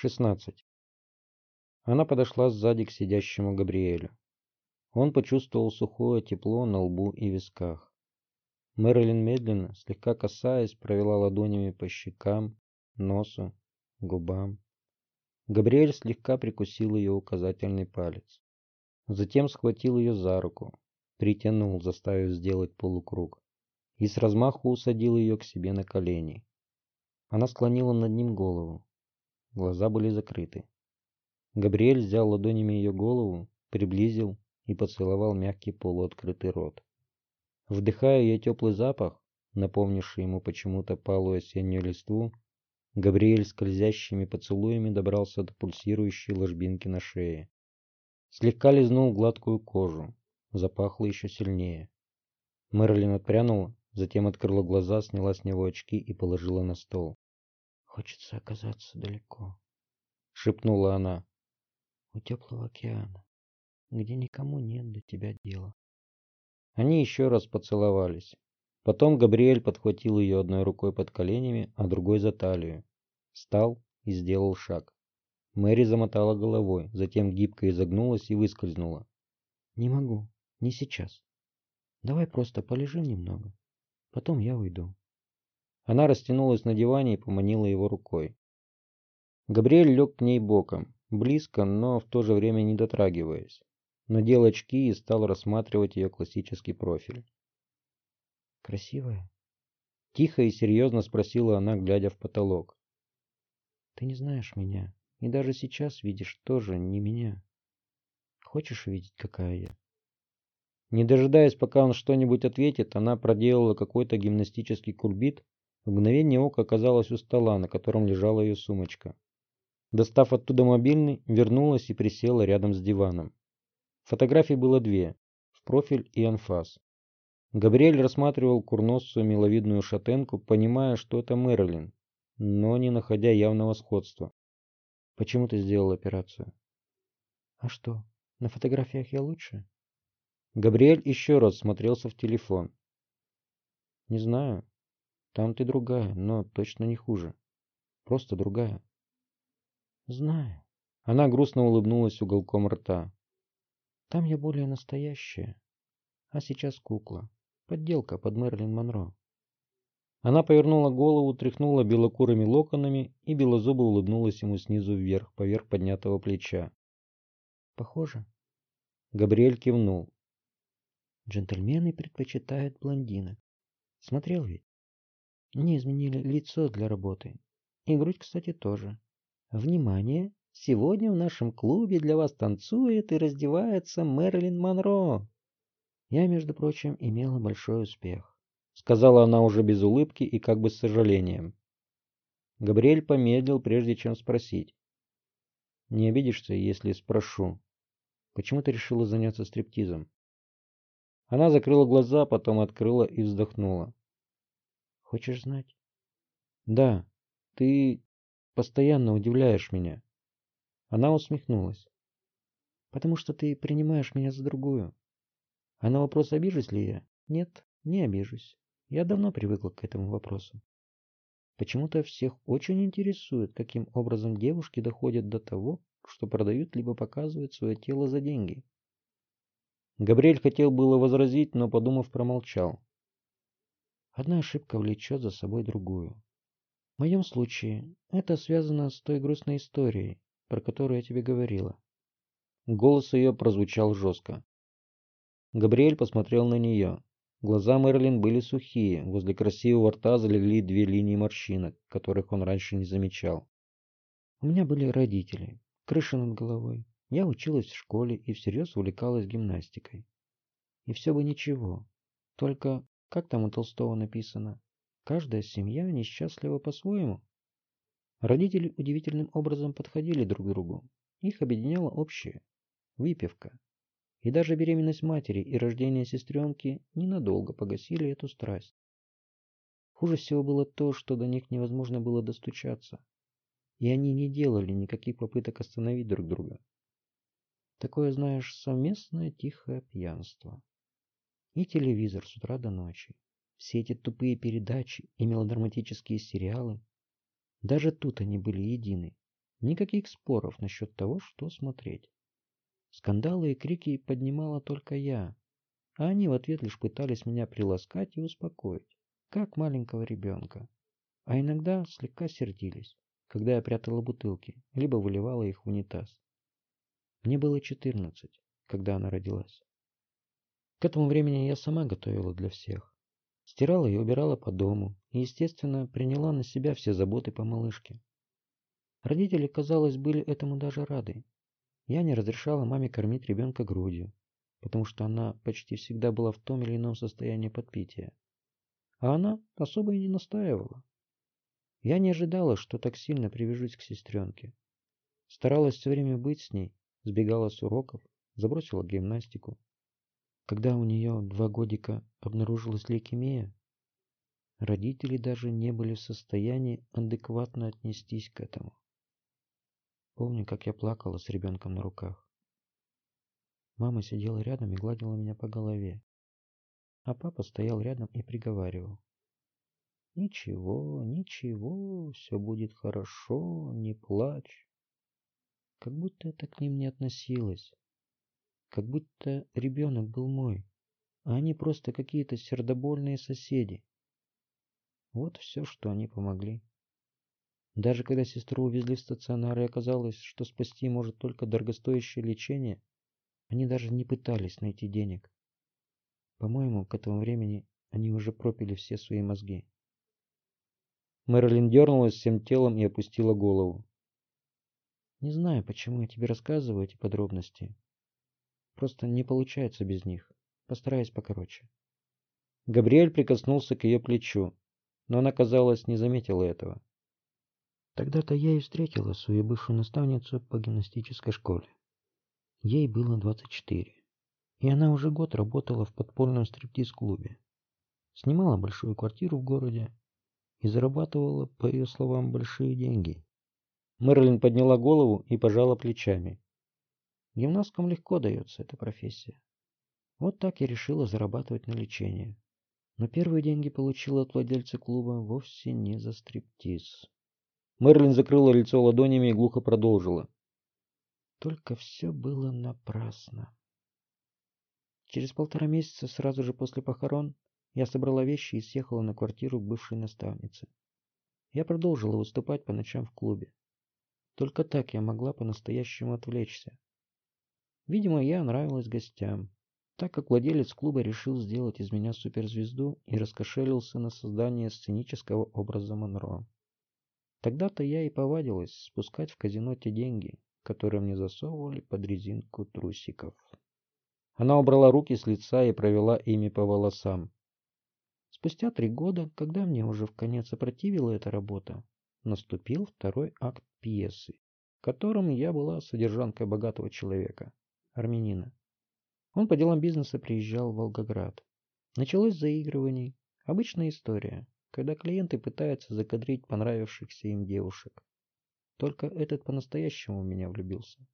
16. Она подошла сзади к сидящему Габриэлю. Он почувствовал сухое тепло на лбу и висках. Мэрилин медленно, слегка касаясь, провела ладонями по щекам, носу, губам. Габриэль слегка прикусил ее указательный палец. Затем схватил ее за руку, притянул, заставив сделать полукруг, и с размаху усадил ее к себе на колени. Она склонила над ним голову. Глаза были закрыты. Габриэль взял ладонями ее голову, приблизил и поцеловал мягкий полуоткрытый рот. Вдыхая ее теплый запах, напомнивший ему почему-то палую осеннюю листву, Габриэль скользящими поцелуями добрался до пульсирующей ложбинки на шее. Слегка лизнул гладкую кожу, запахло еще сильнее. Мэрилин отпрянула, затем открыла глаза, сняла с него очки и положила на стол. Хочется оказаться далеко, шепнула она. У теплого океана, где никому нет до тебя дела. Они еще раз поцеловались. Потом Габриэль подхватил ее одной рукой под коленями, а другой за талию. Встал и сделал шаг. Мэри замотала головой, затем гибко изогнулась и выскользнула. «Не могу, не сейчас. Давай просто полежим немного. Потом я уйду». Она растянулась на диване и поманила его рукой. Габриэль лег к ней боком, близко, но в то же время не дотрагиваясь. Надел очки и стал рассматривать ее классический профиль. «Красивая?» Тихо и серьезно спросила она, глядя в потолок. «Ты не знаешь меня, и даже сейчас видишь тоже не меня. Хочешь увидеть, какая я?» Не дожидаясь, пока он что-нибудь ответит, она проделала какой-то гимнастический кульбит в мгновение ока оказалась у стола, на котором лежала ее сумочка. Достав оттуда мобильный, вернулась и присела рядом с диваном. Фотографий было две, в профиль и анфас. Габриэль рассматривал курносую миловидную шатенку, понимая, что это Мэрилин, но не находя явного сходства. «Почему ты сделал операцию?» «А что, на фотографиях я лучше?» Габриэль еще раз смотрелся в телефон. «Не знаю. Там ты другая, но точно не хуже. Просто другая. Знаю. Она грустно улыбнулась уголком рта. Там я более настоящая. А сейчас кукла. Подделка под Мерлин Монро. Она повернула голову, тряхнула белокурыми локонами и белозубо улыбнулась ему снизу вверх, поверх поднятого плеча. Похоже. Габриэль кивнул. Джентльмены предпочитают блондинок. Смотрел ведь? Мне изменили лицо для работы. И грудь, кстати, тоже. Внимание! Сегодня в нашем клубе для вас танцует и раздевается Мэрилин Монро. Я, между прочим, имела большой успех. Сказала она уже без улыбки и как бы с сожалением. Габриэль помедлил, прежде чем спросить. Не обидишься, если спрошу, почему ты решила заняться стриптизом? Она закрыла глаза, потом открыла и вздохнула. Хочешь знать? Да, ты постоянно удивляешь меня. Она усмехнулась. Потому что ты принимаешь меня за другую. А на вопрос, обижусь ли я? Нет, не обижусь. Я давно привыкла к этому вопросу. Почему-то всех очень интересует, каким образом девушки доходят до того, что продают либо показывают свое тело за деньги. Габриэль хотел было возразить, но, подумав, промолчал. Одна ошибка влечет за собой другую. В моем случае это связано с той грустной историей, про которую я тебе говорила. Голос ее прозвучал жестко. Габриэль посмотрел на нее. Глаза Мерлин были сухие, возле красивого рта залегли две линии морщинок, которых он раньше не замечал. У меня были родители, крыша над головой. Я училась в школе и всерьез увлекалась гимнастикой. И все бы ничего, только как там у Толстого написано? Каждая семья несчастлива по-своему. Родители удивительным образом подходили друг к другу. Их объединяло общее – выпивка. И даже беременность матери и рождение сестренки ненадолго погасили эту страсть. Хуже всего было то, что до них невозможно было достучаться. И они не делали никаких попыток остановить друг друга. Такое, знаешь, совместное тихое пьянство. И телевизор с утра до ночи. Все эти тупые передачи и мелодраматические сериалы. Даже тут они были едины. Никаких споров насчет того, что смотреть. Скандалы и крики поднимала только я, а они в ответ лишь пытались меня приласкать и успокоить, как маленького ребенка. А иногда слегка сердились, когда я прятала бутылки, либо выливала их в унитаз. Мне было четырнадцать, когда она родилась. К этому времени я сама готовила для всех. Стирала и убирала по дому, и, естественно, приняла на себя все заботы по малышке. Родители, казалось, были этому даже рады. Я не разрешала маме кормить ребенка грудью, потому что она почти всегда была в том или ином состоянии подпития. А она особо и не настаивала. Я не ожидала, что так сильно привяжусь к сестренке. Старалась все время быть с ней, сбегала с уроков, забросила гимнастику. Когда у нее два годика обнаружилась лейкемия, родители даже не были в состоянии адекватно отнестись к этому. Помню, как я плакала с ребенком на руках. Мама сидела рядом и гладила меня по голове. А папа стоял рядом и приговаривал. Ничего, ничего, все будет хорошо, не плачь. Как будто это к ним не относилось. Как будто ребенок был мой, а они просто какие-то сердобольные соседи. Вот все, что они помогли. Даже когда сестру увезли в стационар и оказалось, что спасти может только дорогостоящее лечение, они даже не пытались найти денег. По-моему, к этому времени они уже пропили все свои мозги. Мэрилин дернулась всем телом и опустила голову. Не знаю, почему я тебе рассказываю эти подробности. Просто не получается без них. Постараюсь покороче. Габриэль прикоснулся к ее плечу, но она, казалось, не заметила этого. Тогда-то я и встретила свою бывшую наставницу по гимнастической школе. Ей было 24, и она уже год работала в подпольном стриптиз-клубе. Снимала большую квартиру в городе и зарабатывала, по ее словам, большие деньги. Мерлин подняла голову и пожала плечами. Гимнасткам легко дается эта профессия. Вот так я решила зарабатывать на лечение. Но первые деньги получила от владельца клуба вовсе не за стриптиз. Мерлин закрыла лицо ладонями и глухо продолжила. Только все было напрасно. Через полтора месяца, сразу же после похорон, я собрала вещи и съехала на квартиру бывшей наставнице. Я продолжила выступать по ночам в клубе. Только так я могла по-настоящему отвлечься. Видимо, я нравилась гостям, так как владелец клуба решил сделать из меня суперзвезду и раскошелился на создание сценического образа Монро. Тогда-то я и повадилась спускать в казино те деньги, которые мне засовывали под резинку трусиков. Она убрала руки с лица и провела ими по волосам. Спустя три года, когда мне уже в конец опротивила эта работа, наступил второй акт пьесы, в котором я была содержанкой богатого человека, армянина. Он по делам бизнеса приезжал в Волгоград. Началось заигрывание, обычная история когда клиенты пытаются закадрить понравившихся им девушек. Только этот по-настоящему в меня влюбился.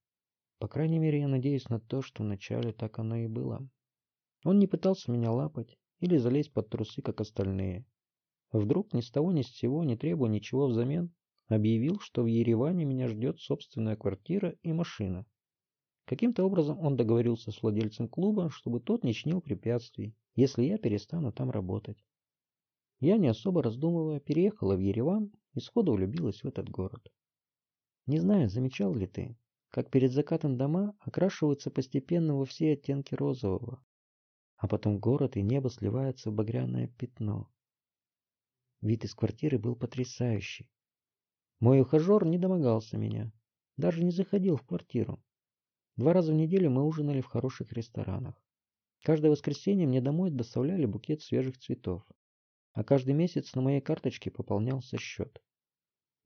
По крайней мере, я надеюсь на то, что вначале так оно и было. Он не пытался меня лапать или залезть под трусы, как остальные. Вдруг ни с того ни с сего, не требуя ничего взамен, объявил, что в Ереване меня ждет собственная квартира и машина. Каким-то образом он договорился с владельцем клуба, чтобы тот не чинил препятствий, если я перестану там работать. Я, не особо раздумывая, переехала в Ереван и сходу влюбилась в этот город. Не знаю, замечал ли ты, как перед закатом дома окрашиваются постепенно во все оттенки розового, а потом город и небо сливаются в багряное пятно. Вид из квартиры был потрясающий. Мой ухажер не домогался меня, даже не заходил в квартиру. Два раза в неделю мы ужинали в хороших ресторанах. Каждое воскресенье мне домой доставляли букет свежих цветов а каждый месяц на моей карточке пополнялся счет.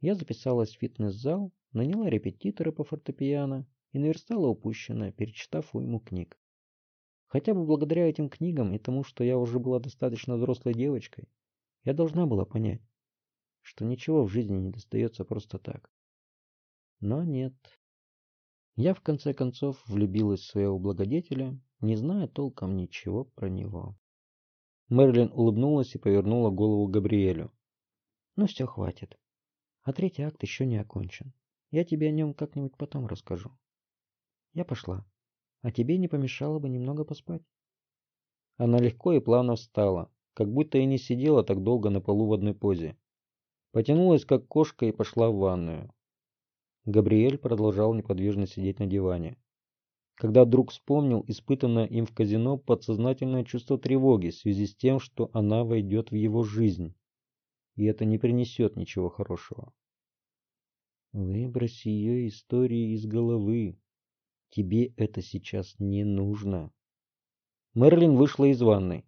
Я записалась в фитнес-зал, наняла репетитора по фортепиано и наверстала упущенное, перечитав уйму книг. Хотя бы благодаря этим книгам и тому, что я уже была достаточно взрослой девочкой, я должна была понять, что ничего в жизни не достается просто так. Но нет. Я в конце концов влюбилась в своего благодетеля, не зная толком ничего про него. Мерлин улыбнулась и повернула голову Габриэлю. Ну все, хватит. А третий акт еще не окончен. Я тебе о нем как-нибудь потом расскажу. Я пошла. А тебе не помешало бы немного поспать. Она легко и плавно встала, как будто и не сидела так долго на полу в одной позе. Потянулась, как кошка, и пошла в ванную. Габриэль продолжал неподвижно сидеть на диване. Когда вдруг вспомнил испытанное им в казино подсознательное чувство тревоги в связи с тем, что она войдет в его жизнь. И это не принесет ничего хорошего. Выбрось ее истории из головы. Тебе это сейчас не нужно. Мерлин вышла из ванной.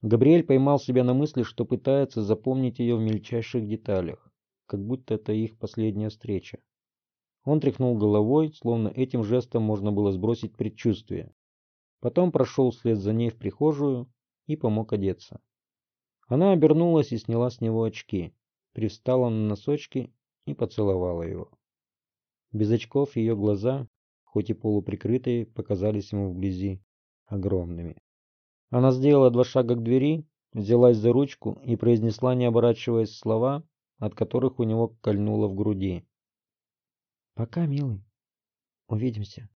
Габриэль поймал себя на мысли, что пытается запомнить ее в мельчайших деталях, как будто это их последняя встреча. Он тряхнул головой, словно этим жестом можно было сбросить предчувствие. Потом прошел вслед за ней в прихожую и помог одеться. Она обернулась и сняла с него очки, привстала на носочки и поцеловала его. Без очков ее глаза, хоть и полуприкрытые, показались ему вблизи огромными. Она сделала два шага к двери, взялась за ручку и произнесла, не оборачиваясь, слова, от которых у него кольнуло в груди. Пока, милый. Увидимся.